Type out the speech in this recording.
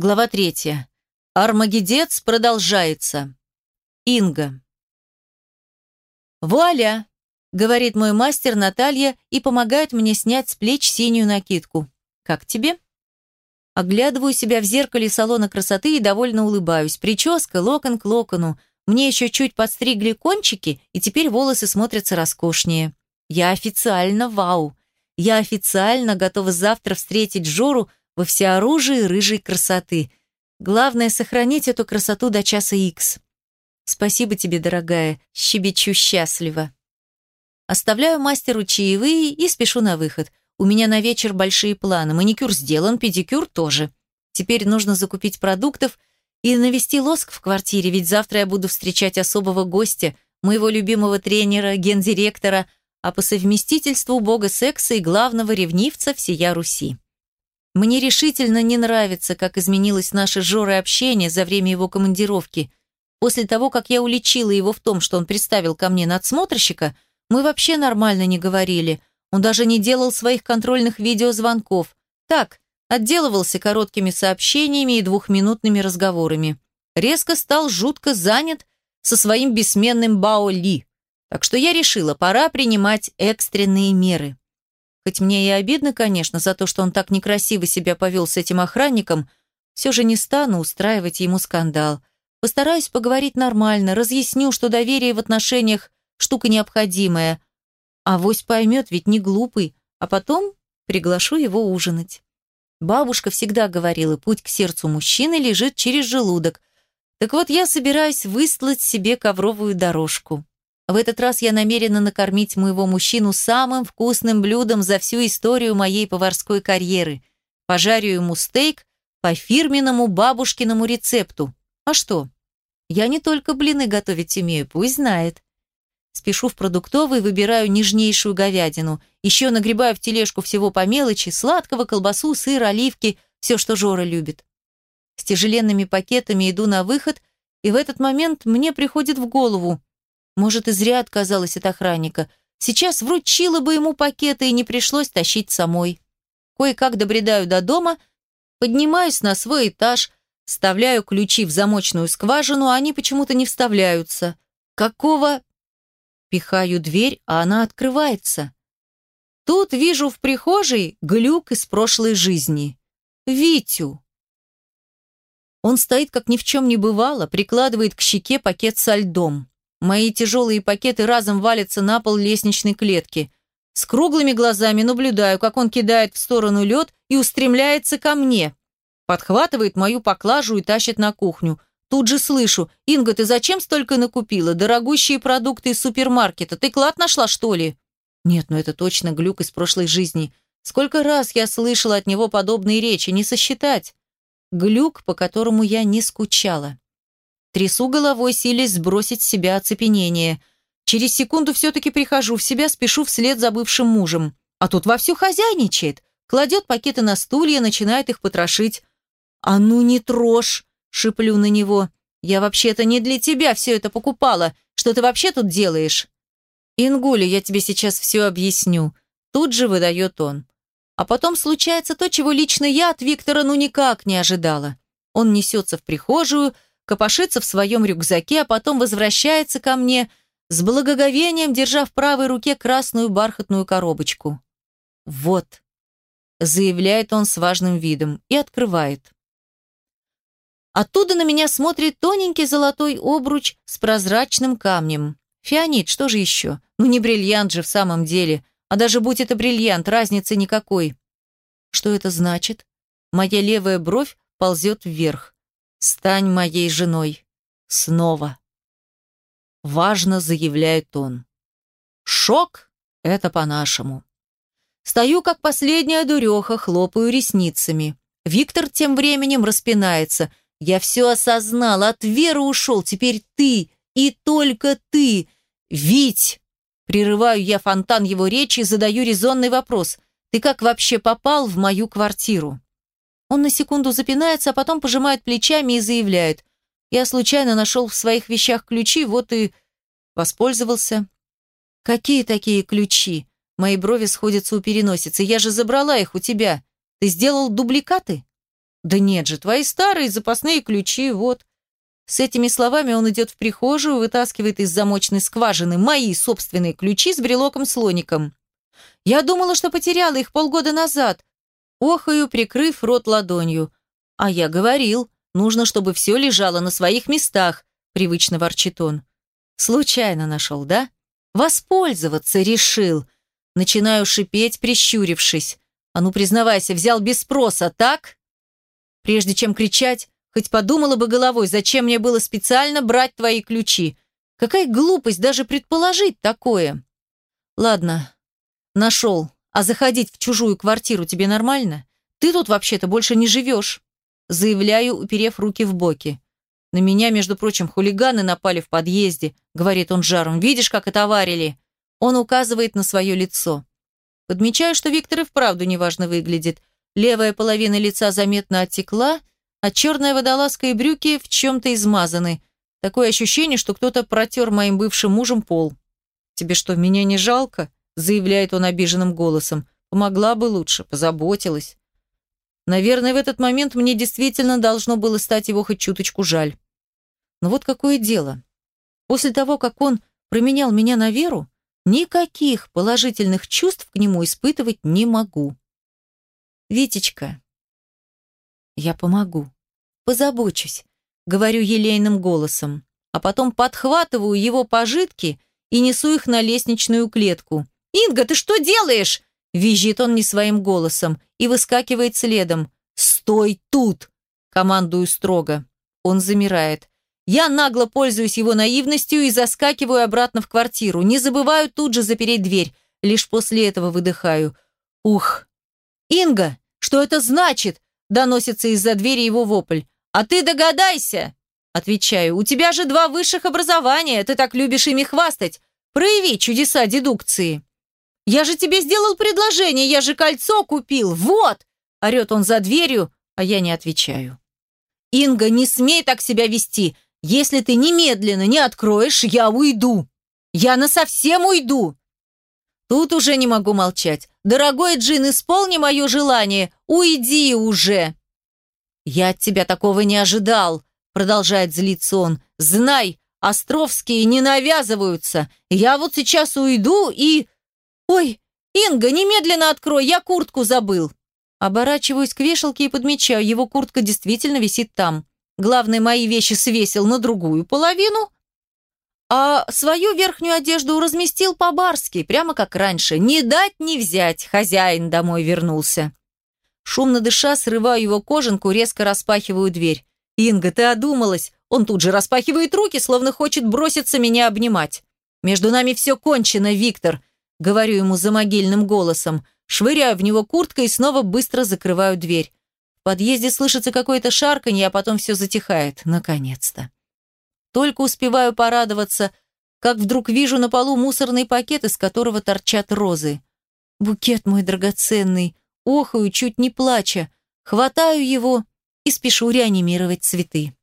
Глава третья. Армагеддец продолжается. Инга. «Вуаля!» — говорит мой мастер Наталья и помогает мне снять с плеч синюю накидку. «Как тебе?» Оглядываю себя в зеркале салона красоты и довольно улыбаюсь. Прическа, локон к локону. Мне еще чуть подстригли кончики, и теперь волосы смотрятся роскошнее. Я официально вау. Я официально готова завтра встретить Жору во всеоружии рыжей красоты. Главное — сохранить эту красоту до часа икс. Спасибо тебе, дорогая, щебечу счастливо. Оставляю мастеру чаевые и спешу на выход. У меня на вечер большие планы. Маникюр сделан, педикюр тоже. Теперь нужно закупить продуктов и навести лоск в квартире, ведь завтра я буду встречать особого гостя, моего любимого тренера, гендиректора, а по совместительству бога секса и главного ревнивца всея Руси. Мне решительно не нравится, как изменилось наше Жоры общение за время его командировки. После того, как я уличила его в том, что он приставил ко мне надсмотрщика, мы вообще нормально не говорили. Он даже не делал своих контрольных видеозвонков. Так, отделывался короткими сообщениями и двухминутными разговорами. Резко стал жутко занят со своим бессменным Бао Ли. Так что я решила, пора принимать экстренные меры. Хоть мне и обидно, конечно, за то, что он так некрасиво себя повел с этим охранником, все же не стану устраивать ему скандал. Постараюсь поговорить нормально, разъясню, что доверие в отношениях – штука необходимая. А вось поймет, ведь не глупый, а потом приглашу его ужинать. Бабушка всегда говорила, путь к сердцу мужчины лежит через желудок. Так вот, я собираюсь выслать себе ковровую дорожку. В этот раз я намерена накормить моего мужчину самым вкусным блюдом за всю историю моей поварской карьеры. Пожарю ему стейк по фирменному бабушкиному рецепту. А что? Я не только блины готовить умею, пусть знает. Спешу в продуктовый, выбираю нежнейшую говядину. Еще нагребаю в тележку всего по мелочи, сладкого, колбасу, сыр, оливки, все, что Жора любит. С тяжеленными пакетами иду на выход, и в этот момент мне приходит в голову – может, и зря отказалась от охранника. Сейчас вручила бы ему пакеты и не пришлось тащить самой. Кое-как добредаю до дома, поднимаюсь на свой этаж, вставляю ключи в замочную скважину, а они почему-то не вставляются. Какого? Пихаю дверь, а она открывается. Тут вижу в прихожей глюк из прошлой жизни. Витю. Он стоит, как ни в чем не бывало, прикладывает к щеке пакет со льдом. Мои тяжелые пакеты разом валятся на пол лестничной клетки. С круглыми глазами наблюдаю, как он кидает в сторону лед и устремляется ко мне. Подхватывает мою поклажу и тащит на кухню. Тут же слышу, «Инга, ты зачем столько накупила? Дорогущие продукты из супермаркета. Ты клад нашла, что ли?» Нет, ну это точно глюк из прошлой жизни. Сколько раз я слышала от него подобные речи, не сосчитать. Глюк, по которому я не скучала. Трясу головой, силясь сбросить с себя оцепенение. Через секунду все-таки прихожу в себя, спешу вслед за бывшим мужем. А тут вовсю хозяйничает. Кладет пакеты на стулья, начинает их потрошить. «А ну не трожь!» — шиплю на него. «Я вообще-то не для тебя все это покупала. Что ты вообще тут делаешь?» «Ингуля, я тебе сейчас все объясню». Тут же выдает он. А потом случается то, чего лично я от Виктора ну никак не ожидала. Он несется в прихожую, копошится в своем рюкзаке, а потом возвращается ко мне с благоговением, держа в правой руке красную бархатную коробочку. «Вот», — заявляет он с важным видом и открывает. Оттуда на меня смотрит тоненький золотой обруч с прозрачным камнем. Фианит, что же еще? Ну не бриллиант же в самом деле. А даже будь это бриллиант, разницы никакой. Что это значит? Моя левая бровь ползет вверх. «Стань моей женой. Снова». Важно заявляет он. Шок — это по-нашему. Стою, как последняя дуреха, хлопаю ресницами. Виктор тем временем распинается. Я все осознал, от веры ушел. Теперь ты и только ты. Вить! Прерываю я фонтан его речи и задаю резонный вопрос. Ты как вообще попал в мою квартиру? Он на секунду запинается, а потом пожимает плечами и заявляет. «Я случайно нашел в своих вещах ключи, вот и воспользовался». «Какие такие ключи?» Мои брови сходятся у переносицы. «Я же забрала их у тебя. Ты сделал дубликаты?» Да нет же, твои старые запасные ключи, вот. С этими словами он идет в прихожую, вытаскивает из замочной скважины мои собственные ключи с брелоком-слоником. Я думала, что потеряла их полгода назад. Охаю, прикрыв рот ладонью. А я говорил, нужно, чтобы все лежало на своих местах, привычно ворчит он. Случайно нашел, да? Воспользоваться решил. Начинаю шипеть, прищурившись. А ну, признавайся, взял без спроса, так? Прежде чем кричать, хоть подумала бы головой, зачем мне было специально брать твои ключи. Какая глупость даже предположить такое. Ладно, нашел. А заходить в чужую квартиру тебе нормально? Ты тут вообще-то больше не живешь. Заявляю, уперев руки в боки. На меня, между прочим, хулиганы напали в подъезде, говорит он жаром. Видишь, как это аварили? Он указывает на свое лицо. Подмечаю, что Виктор и вправду неважно выглядит. Левая половина лица заметно оттекла, а черная водолазка и брюки в чем-то измазаны. Такое ощущение, что кто-то протер моим бывшим мужем пол. «Тебе что, меня не жалко?» Заявляет он обиженным голосом. «Помогла бы лучше, позаботилась». Наверное, в этот момент мне действительно должно было стать его хоть чуточку жаль. Но вот какое дело. После того, как он променял меня на веру, Никаких положительных чувств к нему испытывать не могу. Витечка, я помогу, позабочусь, говорю елейным голосом, а потом подхватываю его пожитки и несу их на лестничную клетку. «Инга, ты что делаешь?» Визжит он не своим голосом и выскакивает следом. «Стой тут!» Командую строго. Он замирает. Я нагло пользуюсь его наивностью и заскакиваю обратно в квартиру. Не забываю тут же запереть дверь. Лишь после этого выдыхаю. Ух. «Инга, что это значит?» Доносится из-за двери его вопль. «А ты догадайся!» Отвечаю. «У тебя же два высших образования, ты так любишь ими хвастать. Прояви чудеса дедукции». «Я же тебе сделал предложение, я же кольцо купил, вот!» Орет он за дверью, а я не отвечаю. «Инга, не смей так себя вести. Если ты немедленно не откроешь, я уйду. Я насовсем уйду. Тут уже не могу молчать. Дорогой Джин, исполни мое желание. Уйди уже. Я от тебя такого не ожидал, продолжает злиться он. Знай, Островские не навязываются. Я вот сейчас уйду и... Ой, Инга, немедленно открой, я куртку забыл. Оборачиваюсь к вешалке и подмечаю, его куртка действительно висит там. Главное, мои вещи свесил на другую половину, а свою верхнюю одежду разместил по-барски, прямо как раньше. Не дать, не взять, хозяин домой вернулся. Шумно дыша, срываю его кожанку, резко распахиваю дверь. «Инга, ты одумалась?» Он тут же распахивает руки, словно хочет броситься меня обнимать. «Между нами все кончено, Виктор», — говорю ему за могильным голосом. Швыряю в него курткой и снова быстро закрываю дверь. В подъезде слышится какое-то шарканье, а потом все затихает. Наконец-то. Только успеваю порадоваться, как вдруг вижу на полу мусорный пакет, из которого торчат розы. Букет мой драгоценный, охаю, чуть не плача. Хватаю его и спешу реанимировать цветы.